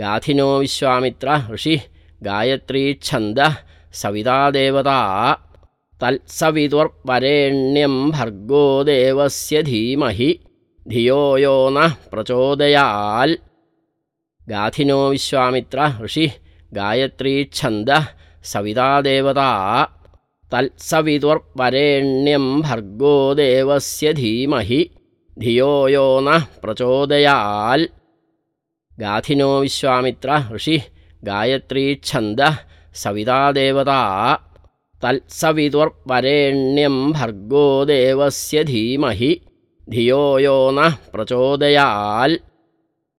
गाथिनो विश्वामित्र ऋषिः गायत्रीच्छन्दः सविता देवता तत्सवितुर्वरेण्यं भर्गो देवस्य धीमहि धियो यो नः प्रचोदयाल् गाथिनो विश्वामित्र ऋषिः गायत्रीच्छन्दः सविता देवता तत्सवितुर्वरेण्यं भर्गो देवस्य धीमहि धियो यो नः प्रचोदयाल् गाथिनो विश्वामित्र ऋषिः गायत्रीच्छन्दः सविता देवता तत्सवितुर्वरेण्यं भर्गो देवस्य धीमहि धियो यो नः प्रचोदयाल्